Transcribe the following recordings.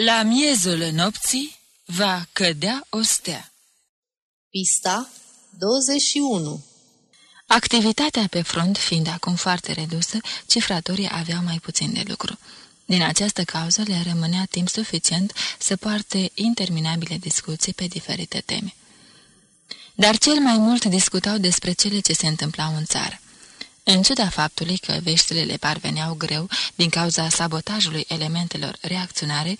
La miezul nopții va cădea o stea. Pista 21 Activitatea pe front fiind acum foarte redusă, cifratorii aveau mai puțin de lucru. Din această cauză le rămânea timp suficient să poarte interminabile discuții pe diferite teme. Dar cel mai mult discutau despre cele ce se întâmplau în țară. În ciuda faptului că veștile le parveneau greu din cauza sabotajului elementelor reacționare,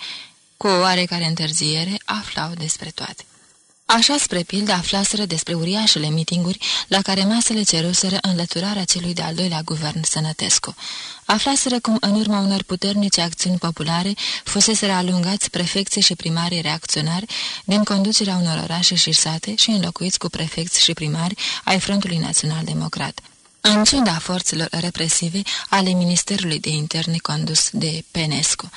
cu o oarecare întârziere aflau despre toate. Așa, spre pildă, aflaseră despre uriașele mitinguri la care masele ceruseră înlăturarea celui de-al doilea guvern sănătescu. Aflaseră cum, în urma unor puternice acțiuni populare, fuseseră alungați prefecții și primarii reacționari din conducerea unor orașe și sate și înlocuiți cu prefecți și primari ai Frontului Național Democrat în ciuda forțelor represive ale Ministerului de Interne condus de Penescu,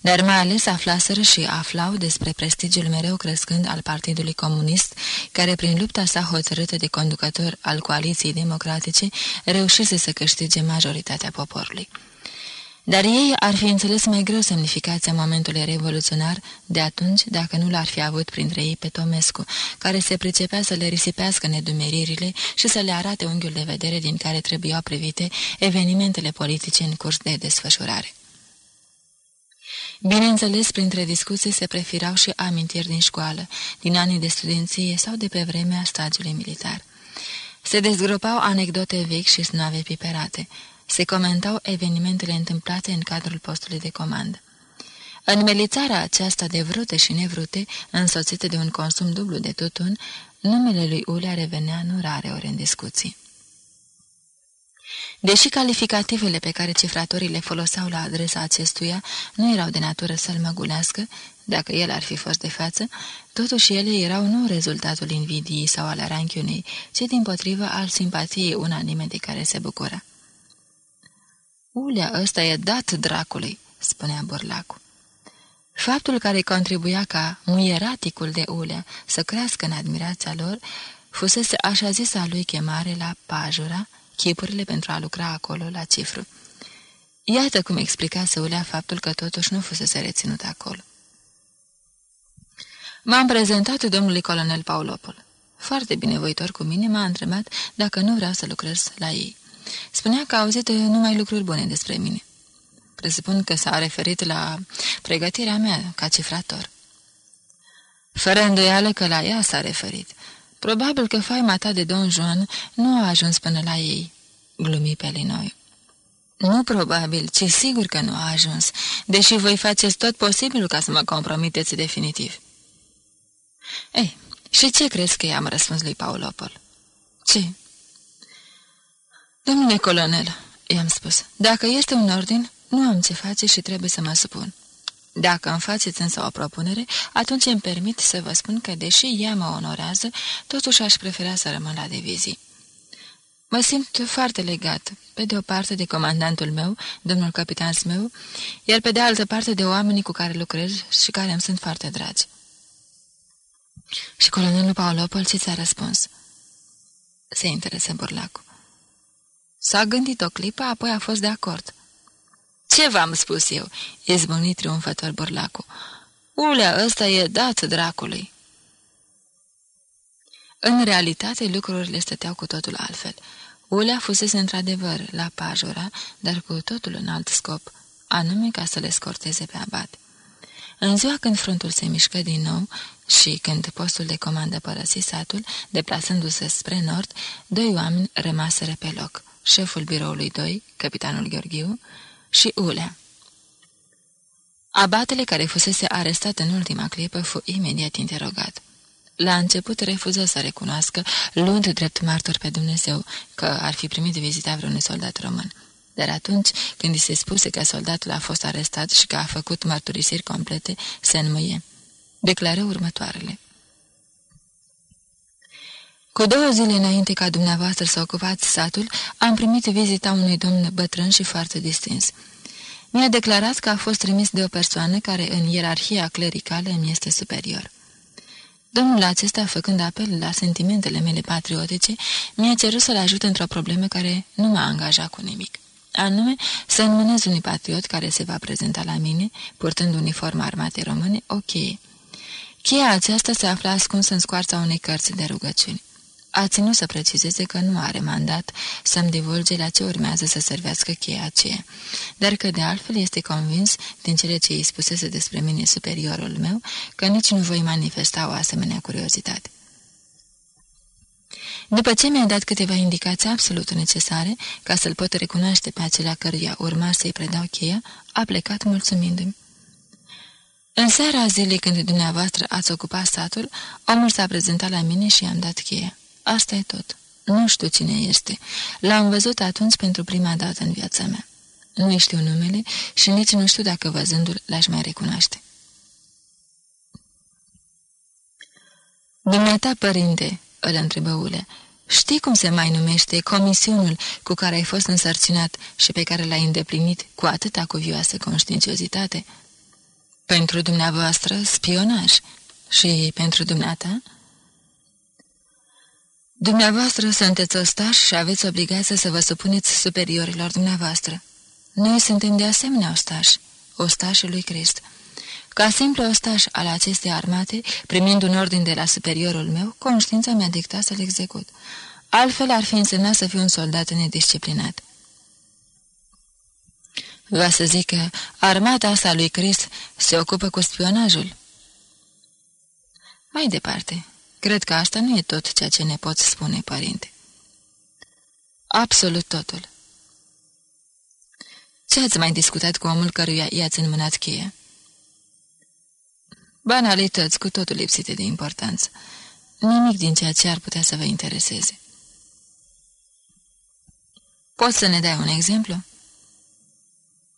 dar mai ales aflaseră și aflau despre prestigiul mereu crescând al Partidului Comunist, care prin lupta sa hotărâtă de conducător al coaliției democratice reușise să câștige majoritatea poporului. Dar ei ar fi înțeles mai greu semnificația momentului revoluționar de atunci dacă nu l-ar fi avut printre ei pe Tomescu, care se pricepea să le risipească nedumeririle și să le arate unghiul de vedere din care trebuiau privite evenimentele politice în curs de desfășurare. Bineînțeles, printre discuții se prefirau și amintiri din școală, din anii de studenție sau de pe vremea stagiului militar. Se dezgropau anecdote vechi și snave piperate, se comentau evenimentele întâmplate în cadrul postului de comandă. În melițarea aceasta de vrute și nevrute, însoțită de un consum dublu de tutun, numele lui Ulea revenea nu rare ori în discuții. Deși calificativele pe care cifratorii le foloseau la adresa acestuia nu erau de natură să-l măgulească, dacă el ar fi fost de față, totuși ele erau nu rezultatul invidiei sau al ranchiunei, ci din potrivă al simpatiei unanime de care se bucura. Ulea ăsta e dat dracului," spunea Borlacu. Faptul care contribuia ca muieraticul de ulea să crească în admirația lor, fusese așa zisa lui chemare la pajura, chipurile pentru a lucra acolo la cifru. Iată cum explica ulea faptul că totuși nu fusese reținut acolo. M-am prezentat domnului colonel Paulopol. Foarte binevoitor cu mine m-a întrebat dacă nu vreau să lucrez la ei. Spunea că a auzit numai lucruri bune despre mine. Presupun că s-a referit la pregătirea mea ca cifrator. Fără îndoială că la ea s-a referit. Probabil că faima ta de Don Juan nu a ajuns până la ei, glumi pe Linoi. Nu probabil, ci sigur că nu a ajuns, deși voi faceți tot posibilul ca să mă compromiteți definitiv. Ei, și ce crezi că i-am răspuns lui Paulopol? Ce? Domnule colonel, i-am spus, dacă este un ordin, nu am ce face și trebuie să mă supun. Dacă îmi faceți însă o propunere, atunci îmi permit să vă spun că, deși ea mă onorează, totuși aș prefera să rămân la divizii. Mă simt foarte legat, pe de o parte de comandantul meu, domnul capitan meu, iar pe de altă parte de oamenii cu care lucrez și care îmi sunt foarte dragi. Și colonelul Paolo ce ți-a răspuns. Se interesă Burlacu. S-a gândit o clipă, apoi a fost de acord. Ce v-am spus eu?" izbunit triumfător Borlacu. Ulea ăsta e dat dracului." În realitate, lucrurile stăteau cu totul altfel. Ulea fusese într-adevăr la pajura, dar cu totul în alt scop, anume ca să le scorteze pe abat. În ziua când fruntul se mișcă din nou și când postul de comandă părăsi satul, deplasându-se spre nord, doi oameni rămaseră pe loc șeful biroului 2, capitanul Gheorghiu, și Ulea. Abatele care fusese arestat în ultima clipă fu imediat interogat. La început refuză să recunoască, luând drept martor pe Dumnezeu, că ar fi primit vizita vreunui soldat român. Dar atunci, când i se spuse că soldatul a fost arestat și că a făcut mărturisiri complete, se înmâie. Declară următoarele. Cu două zile înainte ca dumneavoastră să ocupați satul, am primit vizita unui domn bătrân și foarte distins. Mi-a declarat că a fost trimis de o persoană care în ierarhia clericală îmi este superior. Domnul acesta, făcând apel la sentimentele mele patriotice, mi-a cerut să-l ajut într-o problemă care nu m-a angajat cu nimic. anume să înmânez unui patriot care se va prezenta la mine, purtând uniforma armatei române, o cheie. Cheia aceasta se afla ascunsă în scoarța unei cărți de rugăciuni. A ținut să precizeze că nu are mandat să-mi divulge la ce urmează să servească cheia aceea, dar că de altfel este convins din cele ce îi spusese despre mine superiorul meu că nici nu voi manifesta o asemenea curiozitate. După ce mi-a dat câteva indicații absolut necesare ca să-l pot recunoaște pe acela căruia urma să-i predau cheia, a plecat mulțumindu-mi. În seara zilei când dumneavoastră ați ocupat satul, omul s-a prezentat la mine și i-am dat cheia. Asta e tot. Nu știu cine este. L-am văzut atunci pentru prima dată în viața mea. Nu știu numele și nici nu știu dacă văzându-l l-aș mai recunoaște. Dumneata, părinte, îl întrebă Ule, știi cum se mai numește comisiunul cu care ai fost însărcinat și pe care l-ai îndeplinit cu atâta cuvioasă conștiinciozitate? Pentru dumneavoastră, spionaj. Și pentru dumneata? Dumneavoastră sunteți ostași și aveți obligația să vă supuneți superiorilor dumneavoastră. Noi suntem de asemenea ostași, ostașii lui Crist. Ca simplu ostaș al acestei armate, primind un ordin de la superiorul meu, conștiința mi-a dictat să-l execut. Altfel ar fi însemnat să fiu un soldat nedisciplinat. Va să zic că armata asta lui Crist se ocupă cu spionajul. Mai departe, cred că asta nu e tot ceea ce ne poți spune, părinte. Absolut totul. Ce ați mai discutat cu omul căruia i-ați înmânat cheia? Banalități cu totul lipsite de importanță. Nimic din ceea ce ar putea să vă intereseze. Poți să ne dai un exemplu?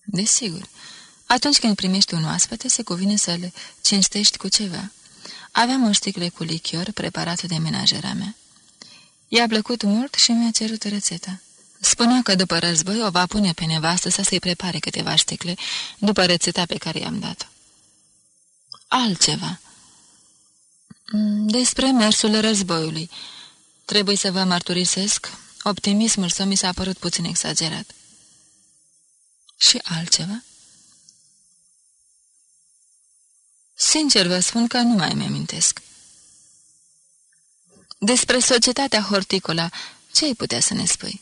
Desigur. Atunci când primești un oaspete, se cuvine să-l cinstești cu ceva. Aveam o sticle cu lichior preparat de menajera mea. I-a plăcut mult și mi-a cerut rețeta. Spunea că după război o va pune pe nevastă să se-i prepare câteva sticle după rețeta pe care i-am dat-o altceva. Mm, despre mersul războiului. Trebuie să vă mărturisesc, optimismul său mi s-a părut puțin exagerat. Și altceva? Sincer vă spun că nu mai mi-amintesc. Despre societatea horticola, ce ai putea să ne spui?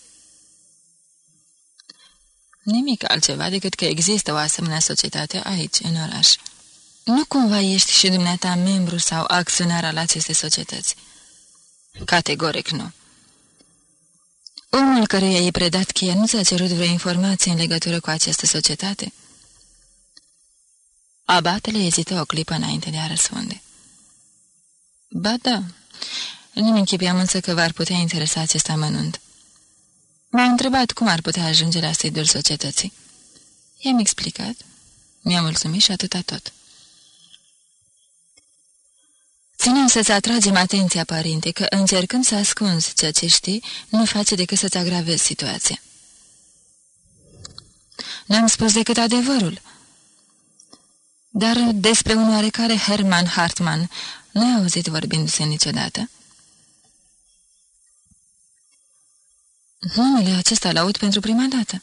Nimic altceva decât că există o asemenea societate aici, în oraș. Nu cumva ești și dumneata membru sau acționar al acestei societăți? Categoric nu. Omul căruia i-ai predat cheia nu ți-a cerut vreo informație în legătură cu această societate? Abatele ezită o clipă înainte de a răspunde. Ba da, nu-mi închipiam însă că v-ar putea interesa acest amănunt. M-a întrebat cum ar putea ajunge la sediul societății. I-am explicat, mi-a mulțumit și atâta tot. Ținem să-ți atragem atenția, părinte, că încercând să ascunzi ceea ce știi, nu face decât să-ți agravezi situația. N-am spus decât adevărul. Dar despre un oarecare Herman Hartmann nu ai auzit vorbindu-se niciodată? Numele acesta l-aud pentru prima dată.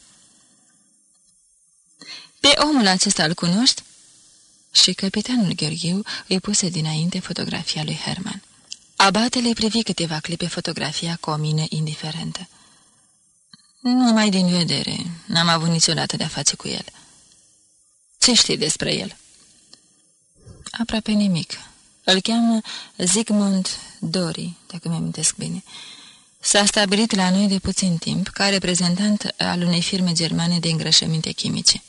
Pe omul acesta îl cunoști? și capitanul Gheorghiu îi puse dinainte fotografia lui Herman. Abatele privi câteva clipe fotografia cu o mine indiferentă. Numai din vedere, n-am avut niciodată de-a face cu el. Ce știi despre el? Aproape nimic. Îl cheamă Zigmund Dori, dacă mi-amintesc bine. S-a stabilit la noi de puțin timp ca reprezentant al unei firme germane de îngrășăminte chimice.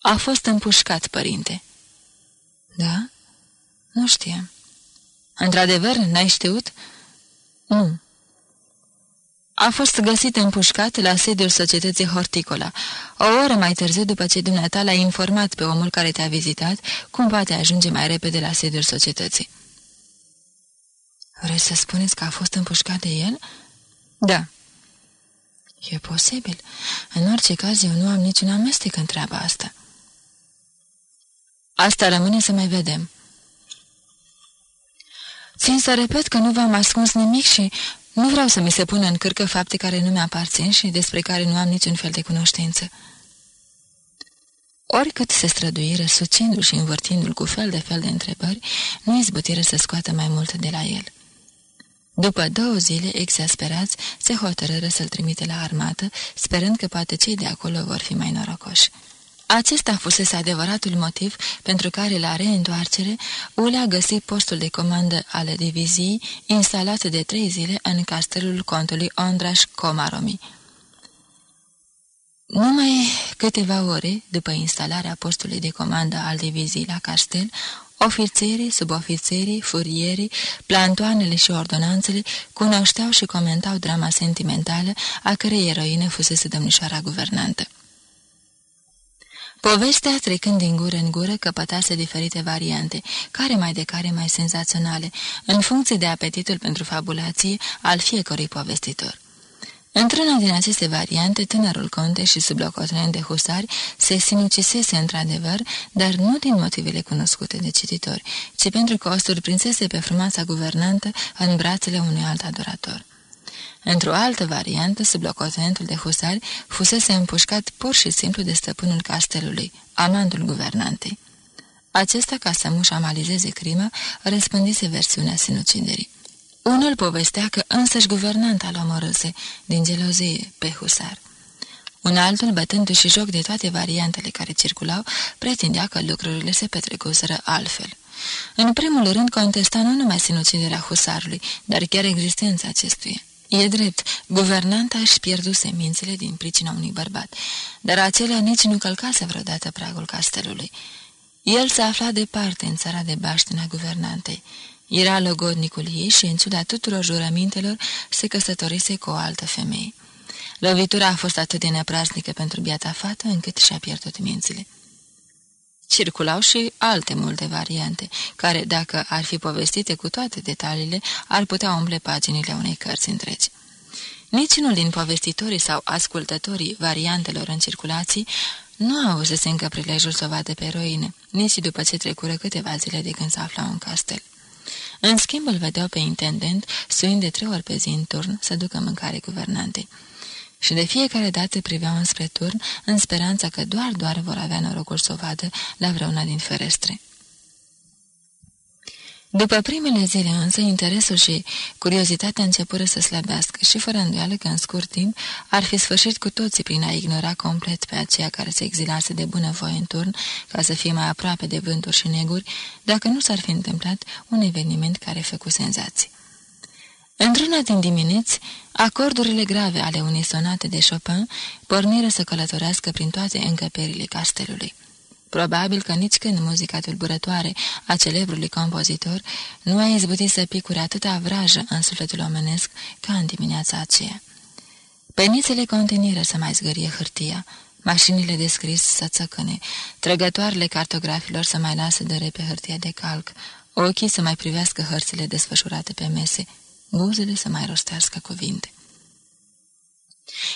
A fost împușcat, părinte." Da? Nu știam." Într-adevăr, n-ai știut?" Nu." A fost găsit împușcat la sediul societății Horticola, o oră mai târziu după ce dumneata l-a informat pe omul care te-a vizitat cum poate ajunge mai repede la sediul societății. Vreți să spuneți că a fost împușcat de el? Da. E posibil. În orice caz, eu nu am niciun amestec în treaba asta. Asta rămâne să mai vedem. Țin să repet că nu v-am ascuns nimic și Nu vreau să mi se pună în cârcă fapte care nu mi-aparțin și despre care nu am niciun fel de cunoștință. Oricât se străduiră, sucindu-l și învârtindu-l cu fel de fel de întrebări, nu izbutiră să scoată mai mult de la el. După două zile, exasperați, se hotărără să-l trimite la armată, sperând că poate cei de acolo vor fi mai norocoși. Acesta fusese adevăratul motiv pentru care la reîntoarcere Ule a găsit postul de comandă ale diviziei instalat de trei zile în castelul contului Ondraș Comaromi. Numai câteva ore după instalarea postului de comandă al diviziei la castel, ofițerii, subofițerii, furierii, plantoanele și ordonanțele cunoșteau și comentau drama sentimentală a cărei eroină fusese domnișoara guvernantă. Povestea, trecând din gură în gură, căpătase diferite variante, care mai de care mai senzaționale, în funcție de apetitul pentru fabulație al fiecărui povestitor. Într-una din aceste variante, tânărul conte și sublocotenent de husari se sinucisese într-adevăr, dar nu din motivele cunoscute de cititori, ci pentru că o surprinsese pe frumoasa guvernantă în brațele unui alt adorator. Într-o altă variantă, sublocotenentul de husari fusese împușcat pur și simplu de stăpânul castelului, amantul guvernantei. Acesta, ca să nu-și amalizeze crima, răspândise versiunea sinuciderii. Unul povestea că însăși guvernanta l omorâse, din gelozie, pe husar. Un altul, bătându-și joc de toate variantele care circulau, pretindea că lucrurile se petrecuseră altfel. În primul rând, contesta nu numai sinuciderea husarului, dar chiar existența acestuia. E drept, guvernanta își pierduse mințile din pricina unui bărbat, dar acela nici nu călcase vreodată pragul castelului. El se afla departe în țara de baștina guvernantei. Era logodnicul ei și, în ciuda tuturor jurămintelor, se căsătorise cu o altă femeie. Lovitura a fost atât de nepraznică pentru biata fată, încât și-a pierdut mințile. Circulau și alte multe variante, care, dacă ar fi povestite cu toate detaliile, ar putea umple paginile unei cărți întregi. Niciunul din povestitorii sau ascultătorii variantelor în circulații nu auzise încă prilejul să o vadă pe eroine, nici după ce trecură câteva zile de când se aflau în castel. În schimb îl vedeau pe intendent, suind de trei ori pe zi în turn să ducă mâncare guvernante. Și de fiecare dată priveau înspre turn, în speranța că doar-doar vor avea norocul să o vadă la vreuna din ferestre. După primele zile însă, interesul și curiozitatea începură să slăbească și fără îndoială că în scurt timp ar fi sfârșit cu toții prin a ignora complet pe aceea care se exilase de bunăvoie în turn ca să fie mai aproape de vânturi și neguri, dacă nu s-ar fi întâmplat un eveniment care făcu senzații. Într-una din dimineți, acordurile grave ale unei sonate de Chopin porniră să călătorească prin toate încăperile castelului. Probabil că nici când muzica tulburătoare a celebrului compozitor nu a izbutit să picure atâta vrajă în sufletul omenesc ca în dimineața aceea. Penițele conteniră să mai zgârie hârtia, mașinile de scris să țăcâne, trăgătoarele cartografilor să mai lasă dăre pe hârtia de calc, ochii să mai privească hărțile desfășurate pe mese, buzele să mai rostească cuvinte.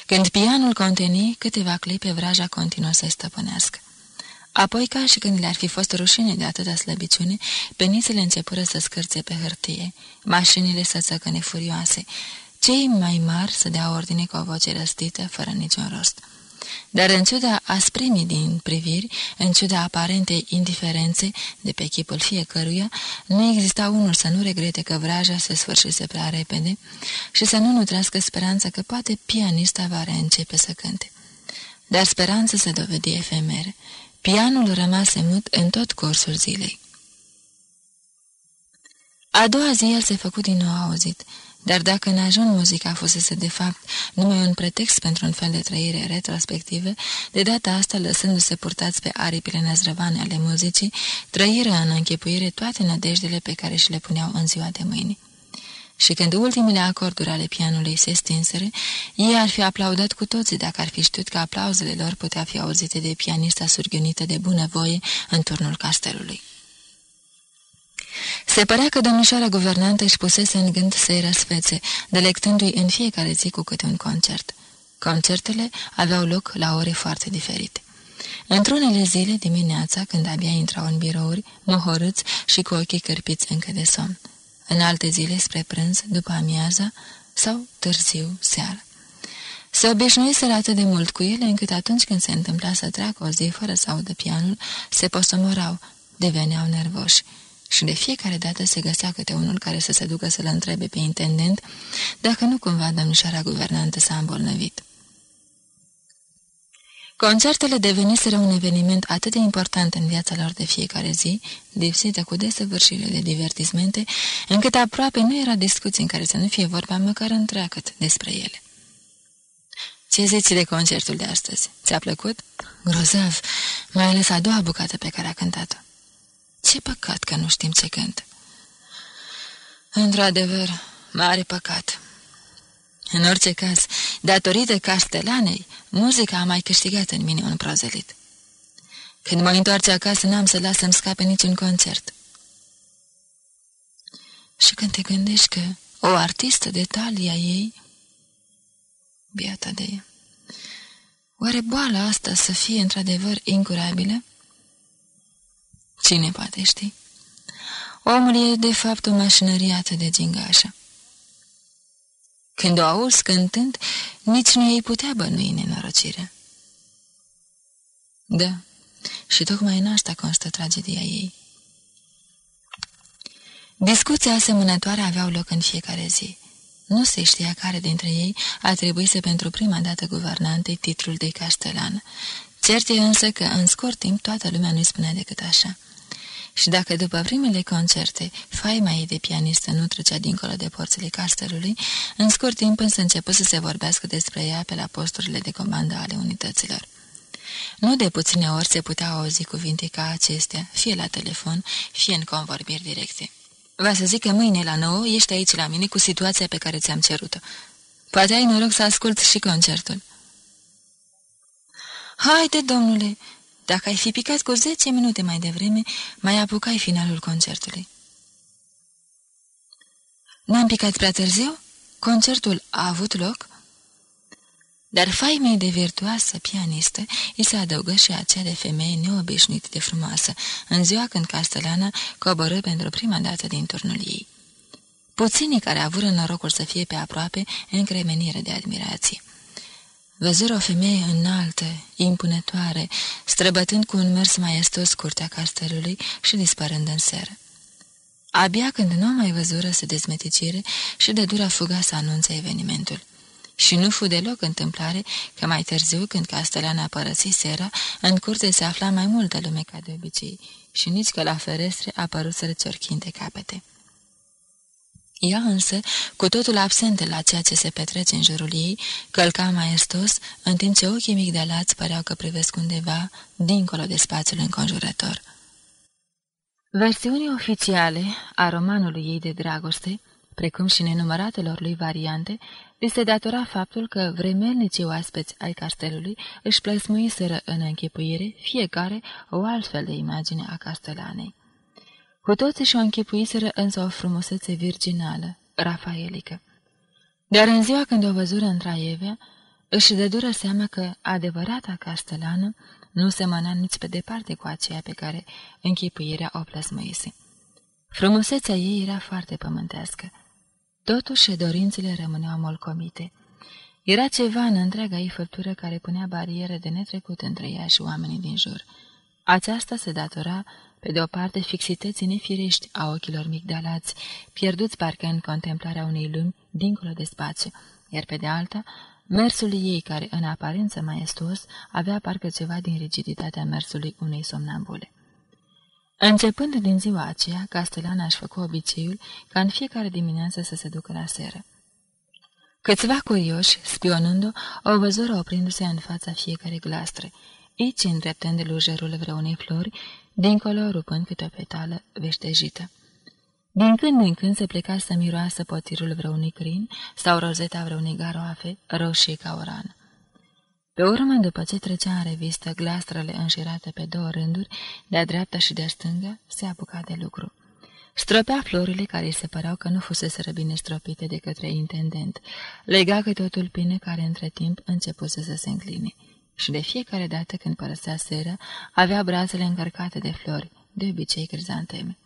Când pianul conteni, câteva clipe vraja continuă să-i stăpânească. Apoi, ca și când le-ar fi fost rușine de atâta slăbiciune, penițele începură să scârțe pe hârtie, mașinile să țăcăne furioase, cei mai mari să dea ordine cu o voce răstită, fără niciun rost. Dar în ciuda asprimii din priviri, în ciuda aparentei indiferențe de pe chipul fiecăruia, nu exista unul să nu regrete că vraja se sfârșise prea repede și să nu nutrească speranța că poate pianista va reîncepe să cânte. Dar speranța se dovedi efemeră. Pianul rămase mut în tot cursul zilei. A doua zi el se făcut din nou auzit, dar dacă în ajun muzica fusese de fapt numai un pretext pentru un fel de trăire retrospectivă, de data asta lăsându-se purtați pe aripile năzrăvane ale muzicii, trăiră în închipuire toate nădejdele pe care și le puneau în ziua de mâine și când ultimele acorduri ale pianului se stinsere, ei ar fi aplaudat cu toții dacă ar fi știut că aplauzele lor putea fi auzite de pianista surghiunită de bunăvoie în turnul castelului. Se părea că domnișoara guvernantă își pusese în gând să-i răsfețe, delectându-i în fiecare zi cu câte un concert. Concertele aveau loc la ore foarte diferite. Într-unele zile dimineața, când abia intrau în birouri, mohorâți și cu ochii cărpiți încă de somn în alte zile spre prânz, după amiaza, sau târziu seara. Se obișnuiseră atât de mult cu ele încât atunci când se întâmpla să treacă o zi fără să audă pianul, se posomorau, deveneau nervoși și de fiecare dată se găsea câte unul care să se ducă să-l întrebe pe intendent dacă nu cumva domnișoara guvernantă s-a îmbolnăvit. Concertele deveniseră un eveniment atât de important în viața lor de fiecare zi, lipsită cu desăvârșire de divertismente, încât aproape nu era discuție în care să nu fie vorba măcar întreagăt despre ele. Ce zici de concertul de astăzi? Ți-a plăcut? Grozav, mai ales a doua bucată pe care a cântat-o. Ce păcat că nu știm ce cânt. Într-adevăr, mare păcat. În orice caz, datorită castelanei, muzica a mai câștigat în mine un prozelit. Când mă întoarce acasă, n-am să las să-mi scape niciun concert. Și când te gândești că o artistă de talia ei, biata de ea, oare boala asta să fie într-adevăr incurabilă? Cine poate ști? Omul e de fapt o mașinărie atât de gingașă. Când o auzi cântând, nici nu ei putea bănui nenorocirea. Da, și tocmai în asta constă tragedia ei. Discuții asemănătoare aveau loc în fiecare zi. Nu se știa care dintre ei a trebuit să pentru prima dată guvernante titlul de castelan. Cert e însă că în scurt timp toată lumea nu-i spunea decât așa. Și dacă după primele concerte faima ei de pianistă nu trecea dincolo de porțile castelului, în scurt timp însă început să se vorbească despre ea pe la posturile de comandă ale unităților. Nu de puține ori se putea auzi cuvinte ca acestea, fie la telefon, fie în convorbiri directe. Va să zic că mâine la nouă ești aici la mine cu situația pe care ți-am cerut-o. Poate ai noroc să asculți și concertul. Haide, domnule, dacă ai fi picat cu zece minute mai devreme, mai apucai finalul concertului. N-am picat prea târziu? Concertul a avut loc? Dar faimei de virtuoasă pianistă îi se adăugă și aceea de femeie neobișnuit de frumoasă, în ziua când Castelana coborâ pentru prima dată din turnul ei. Puținii care avură norocul să fie pe aproape încremenire de admirație. Văzură o femeie înaltă, impunătoare, străbătând cu un mers maestos curtea castelului și dispărând în seră. Abia când nu mai văzură să dezmeticire și de dura fuga să anunțe evenimentul. Și nu fu deloc întâmplare că mai târziu, când Castellana părăsi sera, în curte se afla mai multă lume ca de obicei și nici că la ferestre apăruseră ciorchinte capete. Ea însă, cu totul absentă la ceea ce se petrece în jurul ei, călca maestos, în timp ce ochii migdalați păreau că privesc undeva, dincolo de spațiul înconjurător. Versiunii oficiale a romanului ei de dragoste, precum și nenumăratelor lui variante, li se datora faptul că vremelnicii oaspeți ai castelului își plăsmuiseră în închipuire fiecare o altfel de imagine a castelanei. Cu toții și-o închipuiseră însă o frumusețe virginală, rafaelică. Dar în ziua când o văzură în Traievea, își dădură seama că adevărata castelană nu se măna nici pe departe cu aceea pe care închipuirea o plăsmăise. Frumusețea ei era foarte pământească. Totuși, dorințele rămâneau molcomite. Era ceva în întreaga ei făptură care punea bariere de netrecut între ea și oamenii din jur. Aceasta se datora pe de o parte, fixității nefirești a ochilor migdalați, pierduți parcă în contemplarea unei lumi dincolo de spațiu, iar pe de alta, mersul ei, care în aparență maestos, avea parcă ceva din rigiditatea mersului unei somnambule. Începând din ziua aceea, Castelana își făcu obiceiul ca în fiecare dimineață să se ducă la seră. Câțiva curioși, spionând-o, o văzură oprindu-se în fața fiecare glastre, aici îndreptând lujerul vreunei flori dincolo rupând câte o petală veștejită. Din când în când se pleca să miroasă potirul vreunui crin sau rozeta vreunei garoafe roșii ca oran. Pe urmă, după ce trecea în revistă glastrele înșirate pe două rânduri, de-a dreapta și de-a stângă, se apuca de lucru. Stropea florile care îi se păreau că nu fusese bine stropite de către intendent, lega câte o tulpină care între timp începuse să se încline și de fiecare dată când părăsea seră, avea brațele încărcate de flori, de obicei crizanteme.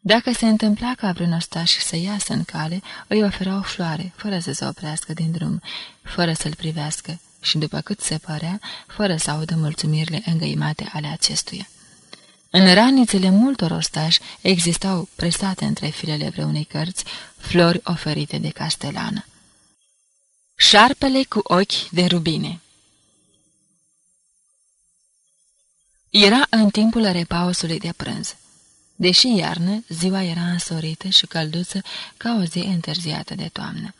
Dacă se întâmpla ca vreun ostaș să iasă în cale, îi ofera o floare, fără să se oprească din drum, fără să-l privească și, după cât se părea, fără să audă mulțumirile îngăimate ale acestuia. În ranițele multor ostași existau presate între filele vreunei cărți flori oferite de castelană. Șarpele cu ochi de rubine Era în timpul repausului de prânz. Deși iarnă, ziua era însorită și călduță ca o zi întârziată de toamnă.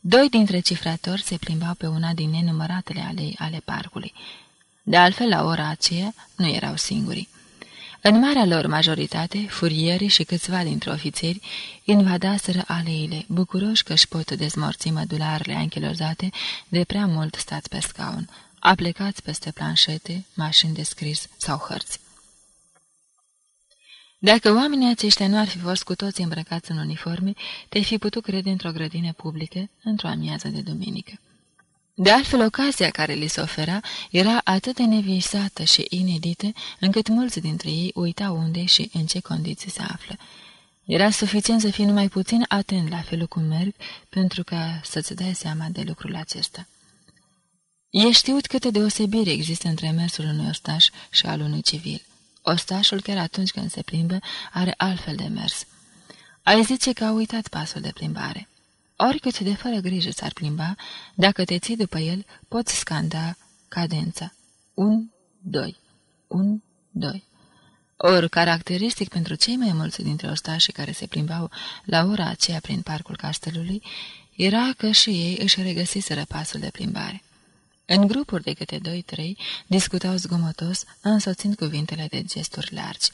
Doi dintre cifratori se plimbau pe una din nenumăratele alei ale parcului. De altfel, la ora aceea, nu erau singuri. În marea lor majoritate, furierii și câțiva dintre ofițeri invadaseră aleile, bucuroși că își pot dezmorți mădularele anchilozate de prea mult stat pe scaun, aplecați peste planșete, mașini de scris sau hărți. Dacă oamenii aceștia nu ar fi fost cu toți îmbrăcați în uniforme, te-ai fi putut crede într-o grădină publică, într-o amiază de duminică. De altfel, ocazia care li se ofera era atât de nevisată și inedită, încât mulți dintre ei uitau unde și în ce condiții se află. Era suficient să fii numai puțin atent la felul cum merg, pentru ca să-ți dai seama de lucrul acesta. E știut câte deosebire există între mersul unui ostaș și al unui civil. Ostașul, chiar atunci când se plimbă, are altfel de mers. Ai zice că a uitat pasul de plimbare. Oricât de fără grijă s-ar plimba, dacă te ții după el, poți scanda cadența. Un, doi, un, doi. Or, caracteristic pentru cei mai mulți dintre ostașii care se plimbau la ora aceea prin parcul castelului, era că și ei își regăsiseră pasul de plimbare. În grupuri de câte doi-trei discutau zgomotos, însoțind cuvintele de gesturi largi.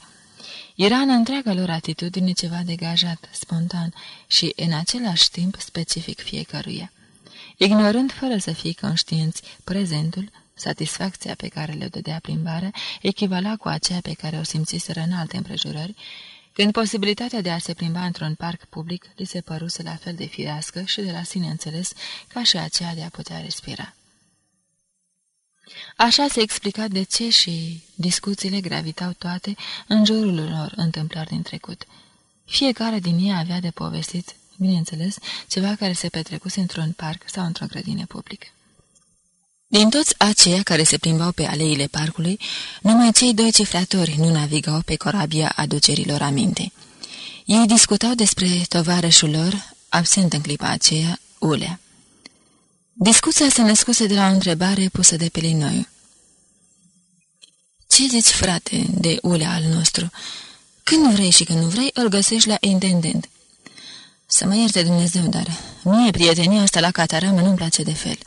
Era în întreaga lor atitudine ceva degajat, spontan și, în același timp, specific fiecăruia. Ignorând fără să fie conștienți prezentul, satisfacția pe care le dădea plimbarea echivala cu aceea pe care o simțiseră în alte împrejurări, când posibilitatea de a se plimba într-un parc public li se păruse la fel de firească și de la sine înțeles ca și aceea de a putea respira. Așa se explica de ce și discuțiile gravitau toate în jurul lor întâmplări din trecut. Fiecare din ei avea de povestit, bineînțeles, ceva care se petrecuse într-un parc sau într-o grădină publică. Din toți aceia care se plimbau pe aleile parcului, numai cei doi cifratori nu navigau pe corabia aducerilor aminte. Ei discutau despre tovarășul lor, absent în clipa aceea, Ulea. Discuția se născuse de la o întrebare pusă de Pelinoiu. Ce zici, frate, de ulea al nostru? Când vrei și când nu vrei, îl găsești la intendent. Să mă ierte Dumnezeu, dar mie prietenia asta la cataramă nu-mi place de fel.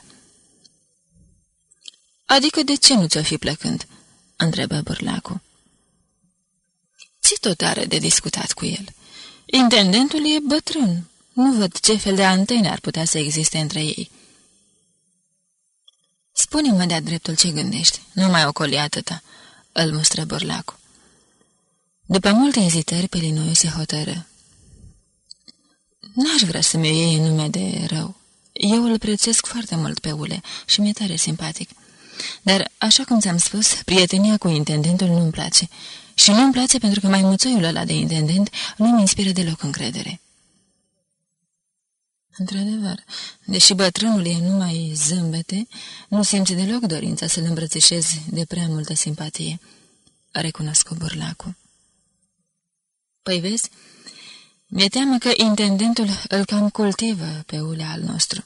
Adică de ce nu ți-o fi plăcând? întrebă bârlacul. Ce tot are de discutat cu el? Intendentul e bătrân. Nu văd ce fel de antene ar putea să existe între ei. Spune-mă de-a dreptul ce gândești, nu mai ocoli atâta, îl mustră burlacul. După multe ezitări, Pelinoiu se hotără. N-aș vrea să-mi iei nume de rău. Eu îl prețesc foarte mult pe Ule și mi-e tare simpatic. Dar, așa cum ți-am spus, prietenia cu intendentul nu-mi place. Și nu-mi place pentru că mai muțoiul ăla de intendent nu-mi inspiră deloc încredere. Într-adevăr, deși bătrânul e numai zâmbete, nu simți deloc dorința să-l îmbrățișezi de prea multă simpatie, a recunoscut burlacul. Păi vezi, mi-e teamă că intendentul îl cam cultivă pe ulea al nostru.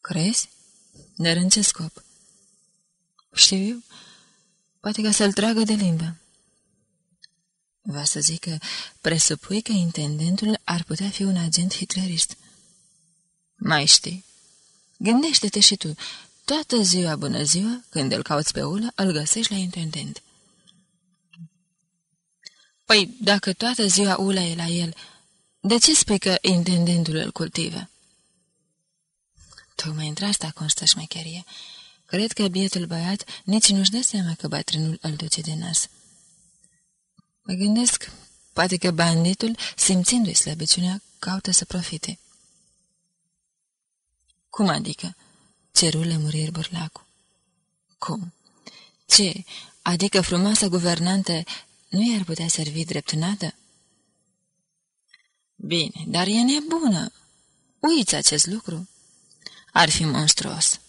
Crezi? Dar în ce scop? Știu eu, poate ca să-l tragă de limbă. Va să zic că presupui că intendentul ar putea fi un agent hitlerist. Mai știi. Gândește-te și tu. Toată ziua, bună ziua, când îl cauți pe ulă, îl găsești la intendent. Păi, dacă toată ziua ula e la el, de ce spui că intendentul îl cultivă? Tocmai între asta constă șmecherie. Cred că bietul băiat nici nu-și dă seama că bătrânul îl duce de nas. Mă gândesc, poate că banditul, simțindu-i slăbiciunea, caută să profite. Cum adică? Cerul lămuriri bărlacu. Cum? Ce? Adică frumoasa guvernante nu i-ar putea servi drept nadă? Bine, dar e nebună. Uiți acest lucru. Ar fi monstruos.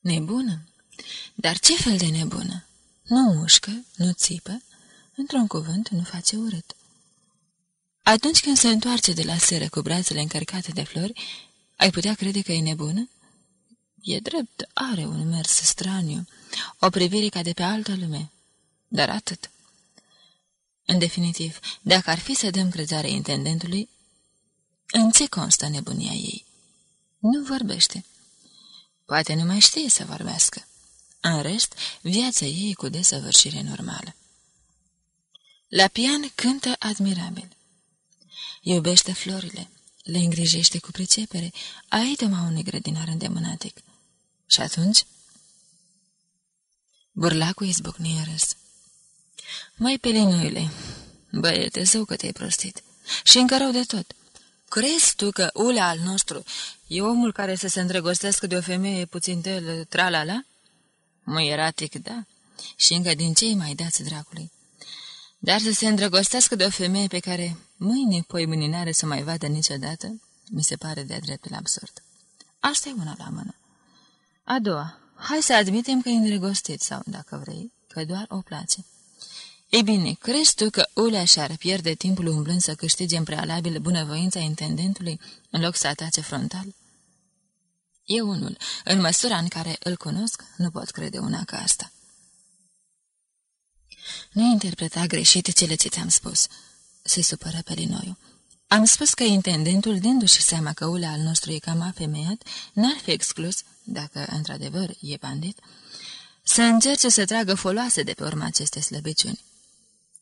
Nebună? Dar ce fel de nebună? Nu mușcă, nu țipă, într-un cuvânt nu face urât. Atunci când se întoarce de la seră cu brațele încărcate de flori, ai putea crede că e nebună? E drept, are un mers straniu, o privire ca de pe altă lume, dar atât. În definitiv, dacă ar fi să dăm crezare intendentului, în ce constă nebunia ei? Nu vorbește. Poate nu mai știe să vorbească. În rest, viața ei e cu desăvârșire normală. La pian cântă admirabil. Iubește florile, le îngrijește cu pricepere, ai toma unui grădinar îndemânatic. Și atunci? Burlacul izbucni în râs. Mai pelinuile, băiete, zău că te-ai prostit. Și încă rău de tot. Crezi tu că ulea al nostru e omul care să se îndrăgostească de o femeie puțin de tralala? Muieratic, da. Și încă din cei mai dați dracului. Dar să se îndrăgostească de o femeie pe care mâine, poi mâninare să mai vadă niciodată, mi se pare de-a dreptul absurd. Asta e una la mână. A doua, hai să admitem că e îndrăgostit sau, dacă vrei, că doar o place. Ei bine, crezi tu că Ulea și-ar pierde timpul umblând să câștige în prealabil bunăvoința intendentului în loc să atace frontal? Eu unul, în măsura în care îl cunosc, nu pot crede una ca asta. Nu interpreta greșit cele ce ți-am spus, se supără pe Linoiu. Am spus că intendentul, dându-și seama că ulea al nostru e cam afemeiat, n-ar fi exclus, dacă într-adevăr e bandit, să încerce să tragă foloase de pe urma aceste slăbiciuni.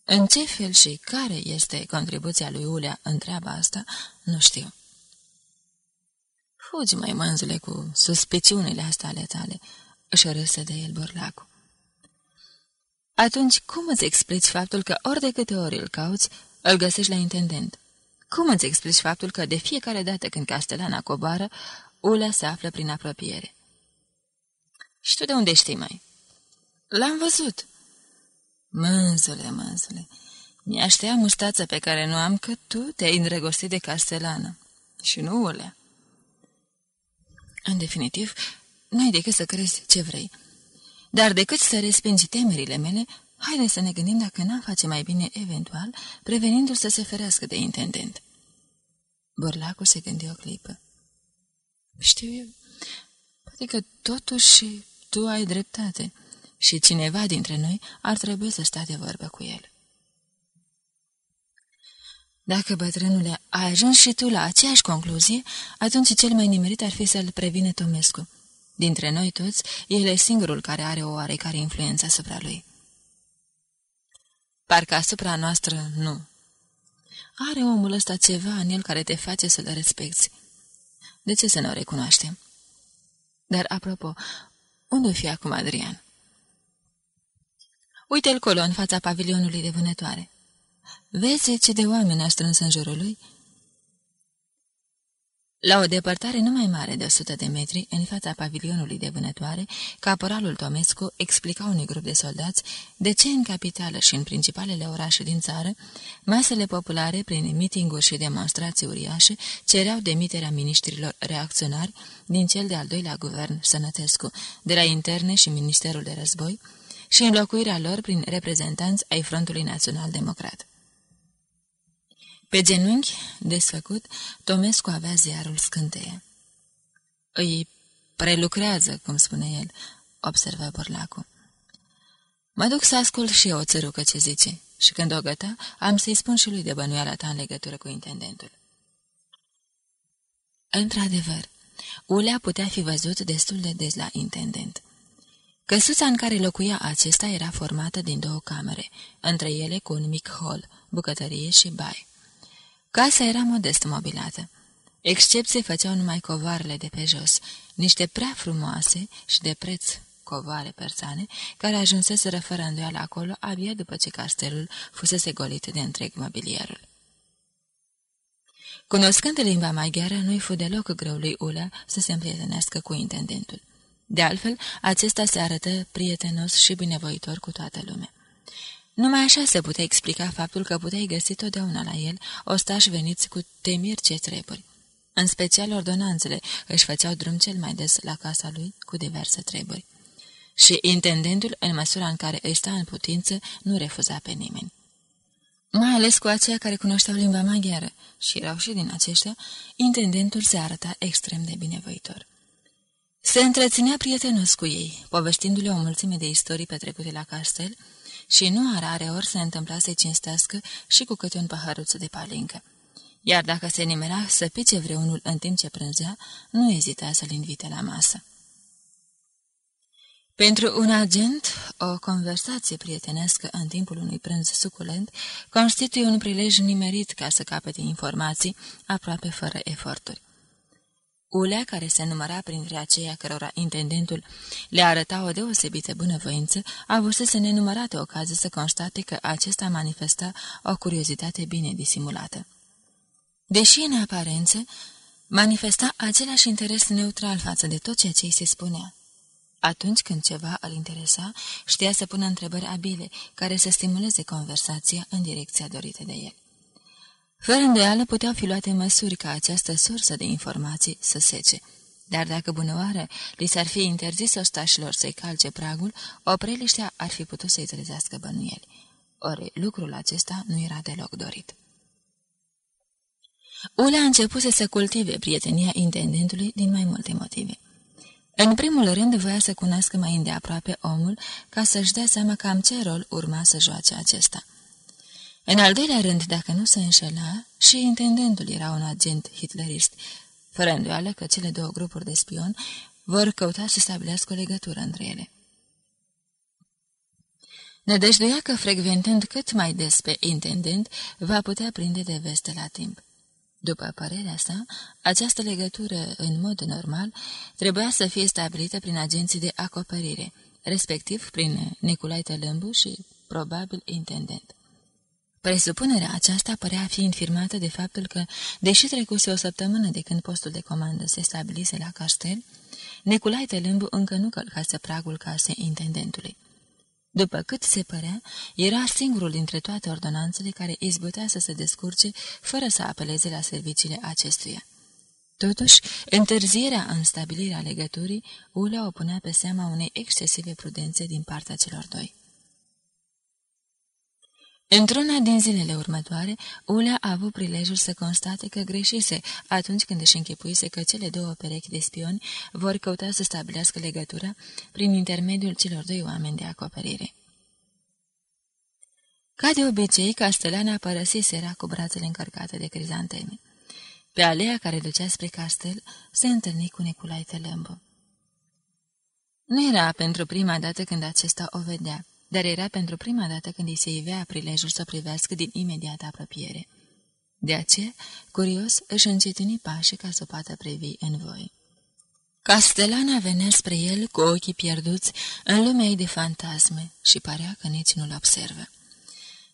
În ce fel și care este contribuția lui Ulea în treaba asta, nu știu. Fugi, mai mânzule, cu suspiciunile astea ale tale, își râse de el borlacul. Atunci, cum îți explici faptul că ori de câte ori îl cauți, îl găsești la intendent? Cum îți explici faptul că de fiecare dată când Castelana coboară, Ulea se află prin apropiere? Și tu de unde știi, mai? L-am văzut. Mânzule, mânzule, mi-aș ștea mustața pe care nu am că tu te-ai îndrăgostit de Castellana. Și nu Ulea. În definitiv, nu-i decât să crezi ce vrei. Dar decât să respingi temerile mele, haide să ne gândim dacă n-am face mai bine, eventual, prevenindu-l să se ferească de intendent. Borlacul se gândi o clipă. Știu eu, poate că totuși tu ai dreptate și cineva dintre noi ar trebui să stea de vorbă cu el. Dacă bătrânule a ajuns și tu la aceeași concluzie, atunci cel mai nimerit ar fi să-l previne Tomescu. Dintre noi toți, el e singurul care are o oarecare influență asupra lui. Parcă asupra noastră nu. Are omul ăsta ceva în el care te face să-l respecti. De ce să nu o recunoaștem? Dar, apropo, unde fi acum Adrian? Uite-l colo în fața pavilionului de vânătoare. Vezi ce de oameni a strâns în jurul lui? La o depărtare nu mai mare de 100 de metri, în fața pavilionului de vânătoare, caporalul Tomescu explica unui grup de soldați de ce în capitală și în principalele orașe din țară, masele populare, prin mitinguri și demonstrații uriașe, cereau demiterea miniștrilor reacționari din cel de-al doilea guvern sănătescu, de la interne și Ministerul de Război, și înlocuirea lor prin reprezentanți ai Frontului Național Democrat. Pe genunchi, desfăcut, Tomescu avea ziarul scânteie. Îi prelucrează, cum spune el, observă Borlacu. Mă duc să ascult și eu o țărucă ce zice și când o găta, am să-i spun și lui de bănuiala ta în legătură cu intendentul. Într-adevăr, Ulea putea fi văzut destul de des la intendent. Căsuța în care locuia acesta era formată din două camere, între ele cu un mic hol, bucătărie și baie. Casa era modest mobilată. Excepție făceau numai covarele de pe jos, niște prea frumoase și de preț covoare persoane, care ajunseseră fără îndoială acolo abia după ce castelul fusese golit de întreg mobilierul. Cunoscând limba maghiară, nu-i fu deloc greu lui Ula să se împrietenească cu intendentul. De altfel, acesta se arătă prietenos și binevoitor cu toată lumea. Numai așa se putea explica faptul că puteai găsi totdeauna la el ostași veniți cu temiri ce treburi. În special, ordonanțele își făceau drum cel mai des la casa lui cu diverse treburi. Și intendentul, în măsura în care îi sta în putință, nu refuza pe nimeni. Mai ales cu aceia care cunoșteau limba maghiară și erau și din aceștia, intendentul se arăta extrem de binevoitor. Se întreținea prietenos cu ei, povestindu-le o mulțime de istorii petrecute la castel și nu a rare ori se întâmpla să-i cinstească și cu câte un paharuț de palincă. Iar dacă se nimera să pice vreunul în timp ce prânzea, nu ezita să-l invite la masă. Pentru un agent, o conversație prietenescă în timpul unui prânz suculent constituie un prilej nimerit ca să capete informații aproape fără eforturi. Ulea, care se număra printre aceia cărora intendentul le arăta o deosebită bunăvoință, avusese nenumărate ocazii să constate că acesta manifesta o curiozitate bine disimulată. Deși în aparență manifesta același interes neutral față de tot ceea ce îi se spunea. Atunci când ceva îl interesa, știa să pună întrebări abile, care să stimuleze conversația în direcția dorită de el. Fără îndoială puteau fi luate măsuri ca această sursă de informații să sece. Dar dacă bunăoară li s-ar fi interzis ostașilor să-i calce pragul, opreliștea ar fi putut să-i trezească bănuieli. Ori lucrul acesta nu era deloc dorit. Ulea a început să cultive prietenia intendentului din mai multe motive. În primul rând voia să cunoască mai îndeaproape omul ca să-și dea seama cam ce rol urma să joace acesta. În al doilea rând, dacă nu se înșela, și intendentul era un agent hitlerist, fără îndoială că cele două grupuri de spion vor căuta să stabilească o legătură între ele. Nădăjduia că, frecventând cât mai des pe intendent, va putea prinde de veste la timp. După părerea sa, această legătură, în mod normal, trebuia să fie stabilită prin agenții de acoperire, respectiv prin Nicolae Tălâmbu și, probabil, intendent. Presupunerea aceasta părea fi infirmată de faptul că, deși trecuse o săptămână de când postul de comandă se stabilise la castel, Nicolae Tălâmbu încă nu călcase pragul casei intendentului. După cât se părea, era singurul dintre toate ordonanțele care izbutea să se descurce fără să apeleze la serviciile acestuia. Totuși, întârzierea în stabilirea legăturii, Ulea o punea pe seama unei excesive prudențe din partea celor doi. Într-una din zilele următoare, Ulea a avut prilejul să constate că greșise atunci când își închipuise că cele două perechi de spioni vor căuta să stabilească legătura prin intermediul celor doi oameni de acoperire. Ca de obicei, Castelana părăsise era cu brațele încărcate de crizanteme. Pe alea care ducea spre castel, se întâlni cu Nicolae Tălâmbu. Nu era pentru prima dată când acesta o vedea dar era pentru prima dată când îi se ivea prilejul să privească din imediată apropiere. De aceea, curios, își încetini pașii ca să poată privi în voi. Castelana venea spre el cu ochii pierduți în lumea ei de fantasme și părea că nici nu-l observă.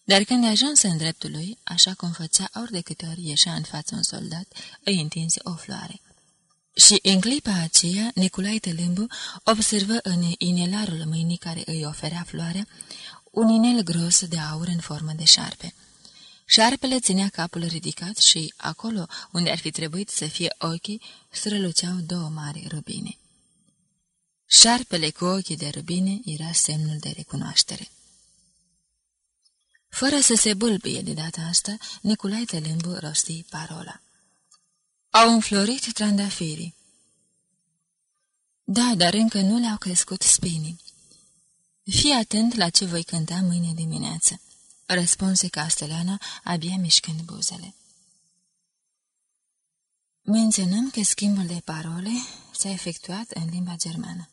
Dar când ajuns în dreptul lui, așa cum făcea ori de câte ori ieșea în față un soldat, îi întinse o floare. Și în clipa aceea, Nicolae Tălâmbu observă în inelarul mâinii care îi oferea floarea un inel gros de aur în formă de șarpe. Șarpele ținea capul ridicat și, acolo unde ar fi trebuit să fie ochii, străluceau două mari rubine. Șarpele cu ochii de rubine era semnul de recunoaștere. Fără să se bâlbie de data asta, Nicolae Tălâmbu rosti parola. Au înflorit trandafirii. Da, dar încă nu le-au crescut spinii. Fii atent la ce voi cânta mâine dimineață, răspunse Castelana, abia mișcând buzele. Menționăm că schimbul de parole s-a efectuat în limba germană.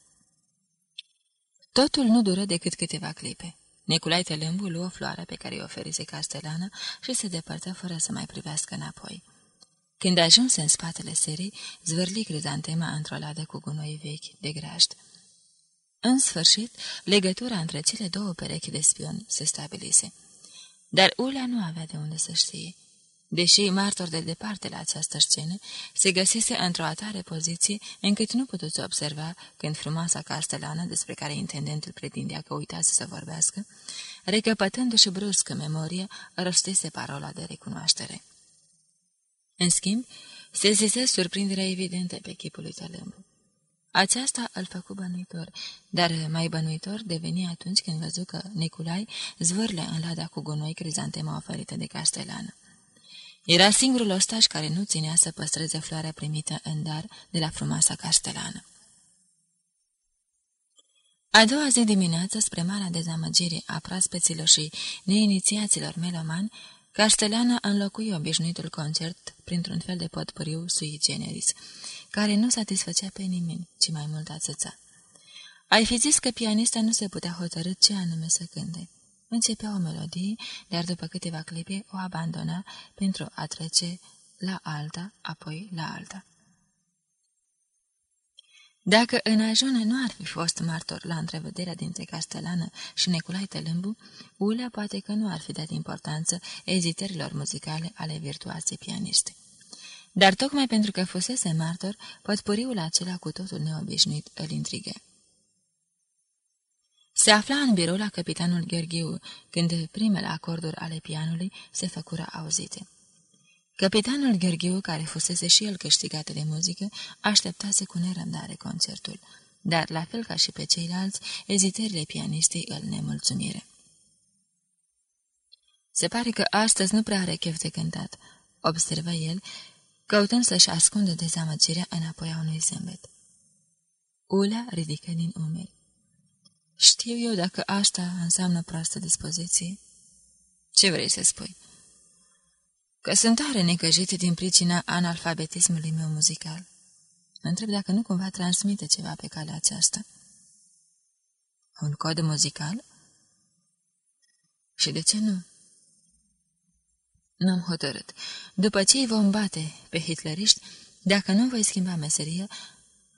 Totul nu dură decât câteva clipe. Nicolae Tălâmbu luă floarea pe care i oferise Castelana și se depărtă fără să mai privească înapoi. Când ajunse în spatele serii, zvârli crizantema într-o ladă cu gunoi vechi de grajd. În sfârșit, legătura între cele două perechi de spion se stabilise. Dar Ulea nu avea de unde să știe. Deși martor de departe la această scenă, se găsese într-o atare poziție încât nu puteți observa când frumoasa castelană, despre care intendentul pretindea că uitase să vorbească, recăpătându-și bruscă memoria, rostese parola de recunoaștere. În schimb, se zise surprinderea evidentă pe chipul lui Tălâmbu. Aceasta îl făcu bănuitor, dar mai bănuitor deveni atunci când văzu că Niculai zvârle în lada cu gunoi crizantema oferită de castelană. Era singurul ostaș care nu ținea să păstreze floarea primită în dar de la frumoasa castelană. A doua zi dimineață, spre marea dezamăgire a praspeților și neinițiaților melomani, Castellana înlocui obișnuitul concert printr-un fel de potpuriu sui generis, care nu satisfăcea pe nimeni, ci mai mult atâța. Ai fi zis că pianista nu se putea hotărâ ce anume să cânte. Începea o melodie, dar după câteva clipe o abandona pentru a trece la alta, apoi la alta. Dacă în ajună nu ar fi fost martor la întrevederea dintre Castelană și Neculai Tălâmbu, Ulea poate că nu ar fi dat importanță ezitărilor muzicale ale virtuoasei pianiste. Dar tocmai pentru că fusese martor, potpuriul acela cu totul neobișnuit îl intrigă. Se afla în birou la capitanul Gheorghiu, când primele acorduri ale pianului se făcură auzite. Capitanul Gheorghiu, care fusese și el câștigat de muzică, așteptase cu nerăbdare concertul, dar, la fel ca și pe ceilalți, ezitările pianistei îl nemulțumire. Se pare că astăzi nu prea are chef de cântat, observă el, căutând să-și ascundă dezamăgirea înapoi a unui zâmbet. Ulea ridică din umeri. Știu eu dacă asta înseamnă proastă dispoziție? Ce vrei să spui? Că sunt tare necăjit din pricina analfabetismului meu muzical. Mă întreb dacă nu cumva transmite ceva pe calea aceasta. Un cod muzical? Și de ce nu? Nu am hotărât. După ce îi vom bate pe hitleriști, dacă nu voi schimba meseria,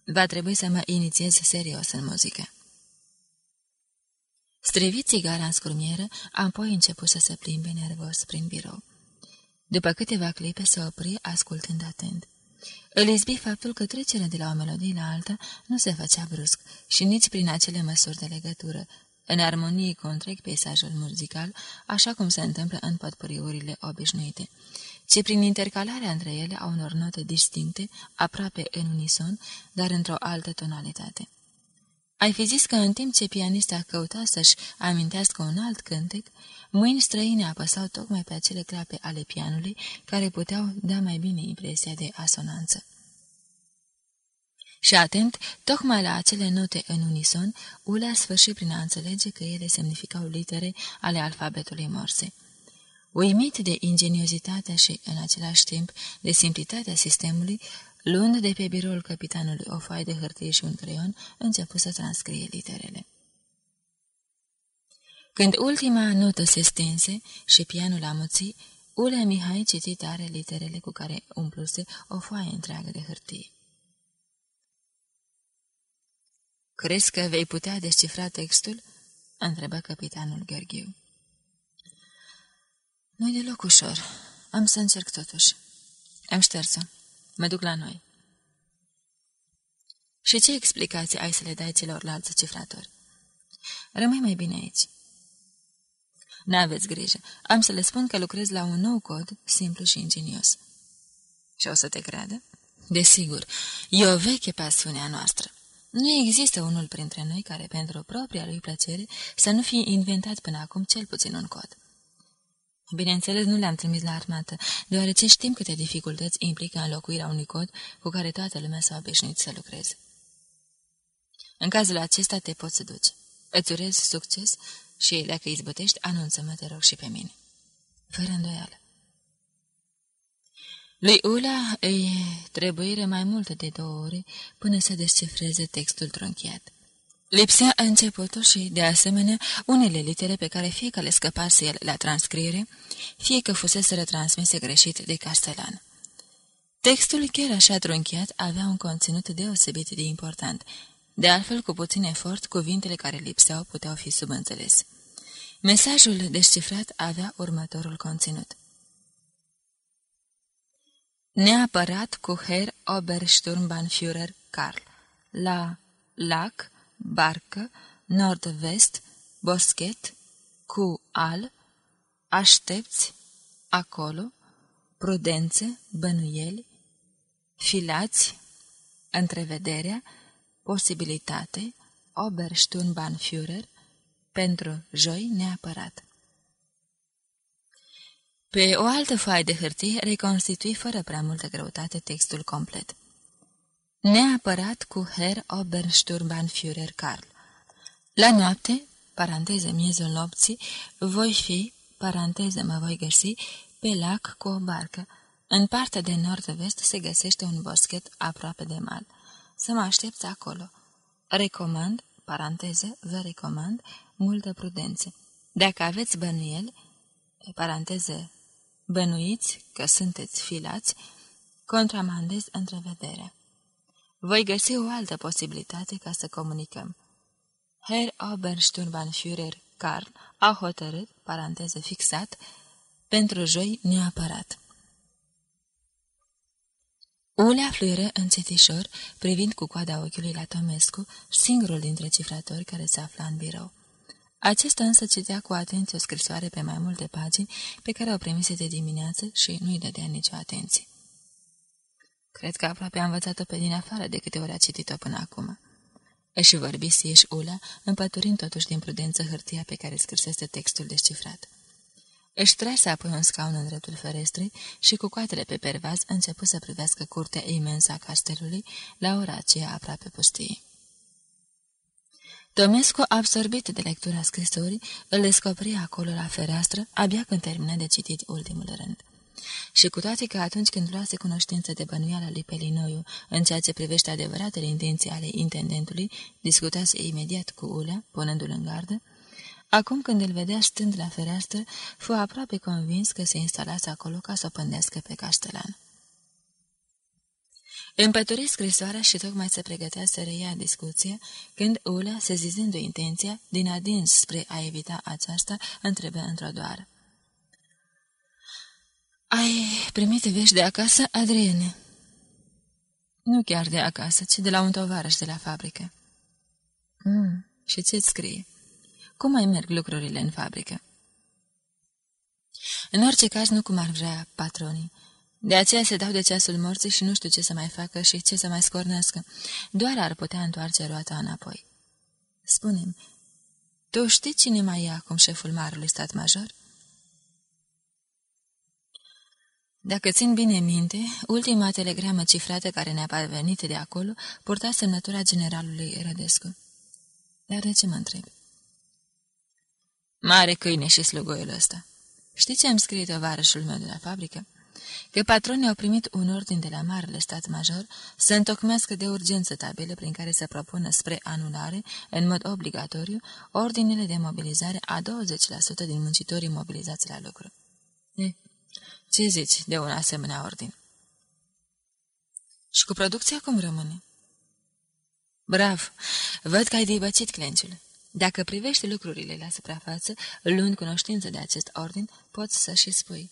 va trebui să mă inițiez serios în muzică. Strivit țigara în scurmieră, apoi început să se plimbe nervos prin birou. După câteva clipe se opri, ascultând atent. Îl izbi faptul că trecerea de la o melodie la alta nu se făcea brusc și nici prin acele măsuri de legătură, în armonie cu întreg peisajul muzical, așa cum se întâmplă în potpuriurile obișnuite, ci prin intercalarea între ele a unor note distincte, aproape în unison, dar într-o altă tonalitate. Ai fi zis că în timp ce pianista căuta să-și amintească un alt cântec, mâini străine apăsau tocmai pe acele clape ale pianului care puteau da mai bine impresia de asonanță. Și atent, tocmai la acele note în unison, Ulea sfârșit prin a înțelege că ele semnificau litere ale alfabetului morse. Uimit de ingeniozitatea și, în același timp, de simplitatea sistemului, Luând de pe biroul capitanului o foaie de hârtie și un creion, început să transcrie literele. Când ultima notă se stinse și pianul amuții, Ulea Mihai citi tare literele cu care umpluse o foaie întreagă de hârtie. Crezi că vei putea descifra textul?" întrebă capitanul Gheorghiu. Nu-i deloc ușor. Am să încerc totuși. Am șters-o. Mă duc la noi. Și ce explicații ai să le dai celorlalți cifratori? Rămâi mai bine aici. N-aveți grijă. Am să le spun că lucrez la un nou cod, simplu și ingenios. Și o să te creadă? Desigur, e o veche pasiune a noastră. Nu există unul printre noi care, pentru propria lui plăcere, să nu fie inventat până acum cel puțin un cod. Bineînțeles, nu le-am trimis la armată, deoarece știm câte dificultăți implică înlocuirea unui cod cu care toată lumea s-a obișnuit să lucreze. În cazul acesta te poți duci. Îți urez succes și, dacă izbătești, anunță-mă, te rog, și pe mine. Fără îndoială. Lui Ula îi trebuie mai mult de două ore până să descifreze textul trunchiat. Lipsea începutul și, de asemenea, unele litere pe care fie că le scăpase el la transcriere, fie că fusese retransmise greșit de Castelan. Textul, chiar așa trunchiat, avea un conținut deosebit de important. De altfel, cu puțin efort, cuvintele care lipseau puteau fi subînțelese. Mesajul descifrat avea următorul conținut. Neapărat cu Herr Obersturmbannführer Karl. La lac, barcă, nord-vest, boschet, cu al, aștepți, acolo, prudențe, bănuieli, filați, întrevederea, posibilitate, Obersturmbannführer, pentru joi neapărat. Pe o altă foaie de hârtie reconstitui fără prea multă greutate textul complet. Neapărat cu Herr Obersturmbannführer Karl. La noapte, paranteză miezul nopții, voi fi, paranteză mă voi găsi, pe lac cu o barcă. În partea de nord-vest se găsește un boschet aproape de mal. Să mă aștepți acolo. Recomand, paranteză, vă recomand, multă prudență. Dacă aveți bănuieli, paranteză, bănuiți că sunteți filați, contramandez întrevederea. Voi găsi o altă posibilitate ca să comunicăm. Herr Obersturmbannführer Karl a hotărât, paranteză fixat, pentru joi neapărat. Ulea fluieră încetișor, privind cu coada ochiului la Tomescu, singurul dintre cifratori care se afla în birou. Acesta însă citea cu atenție o scrisoare pe mai multe pagini pe care o primise de dimineață și nu-i dădea nicio atenție. Cred că aproape a învățat-o pe din afară de câte ori a citit-o până acum. Își vorbi Sieș Ula, împăturind totuși din prudență hârtia pe care scrisese textul descifrat. Își trase apoi un scaun în dreptul ferestrei și cu coatele pe pervaz începu să privească curtea imensă a castelului la ora aceea aproape pustie. Tomescu, absorbit de lectura scrisorii, îl descoperi acolo la fereastră, abia când termină de citit ultimul rând. Și cu toate că atunci când luase cunoștință de bănuiala lui Pelinoiu în ceea ce privește adevăratele intenții ale intendentului, discutase imediat cu Ulea, punându-l în gardă, acum când îl vedea stând la fereastră, fu aproape convins că se instalase acolo ca să o pândească pe castelan. Împături scrisoarea și tocmai se pregătea să reia discuția, când Ula, sezizându intenția, din adins spre a evita aceasta, întrebă într-o doar. Ai primit vești de acasă, Adriene?" Nu chiar de acasă, ci de la un tovarăș de la fabrică." Mm, și ce-ți scrie? Cum mai merg lucrurile în fabrică?" În orice caz, nu cum ar vrea patronii. De aceea se dau de ceasul morții și nu știu ce să mai facă și ce să mai scornească. Doar ar putea întoarce roata înapoi. Spune-mi, tu știi cine mai e acum șeful marului stat major? Dacă țin bine minte, ultima telegramă cifrată care ne-a parvenit de acolo purta semnătura generalului Rădescu. Dar de ce mă întreb? Mare câine și slugoiul ăsta. Știi ce am scris tovarășul meu de la fabrică? Că patronii au primit un ordin de la Marele Stat Major să întocmească de urgență tabele prin care să propună spre anulare, în mod obligatoriu, ordinele de mobilizare a 20% din muncitorii mobilizați la lucru. E, ce zici de un asemenea ordin? Și cu producția cum rămâne? Brav! Văd că ai debăcit clenciul. Dacă privești lucrurile la suprafață, luând cunoștință de acest ordin, poți să și spui.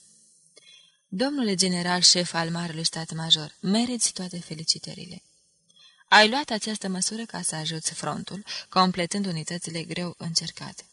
Domnule general șef al Marelui Stat Major, meriți toate felicitările. Ai luat această măsură ca să ajuți frontul, completând unitățile greu încercate.